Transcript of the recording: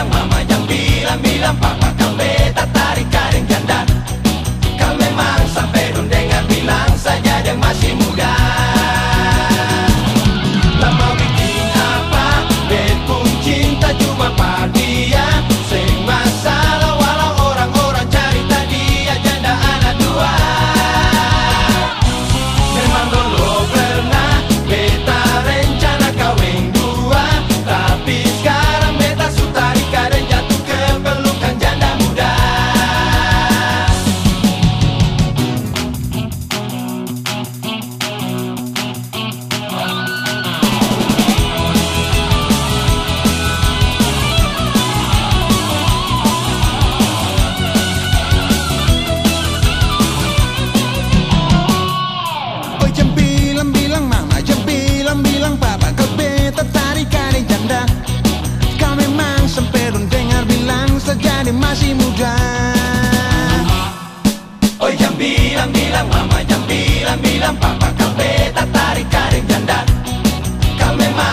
bilang mama yang bilang bilang papa. ini masih muda. Oh yang bilang-bilang mama yang bilang-bilang papa kau beta tarik karing janda. Kau memang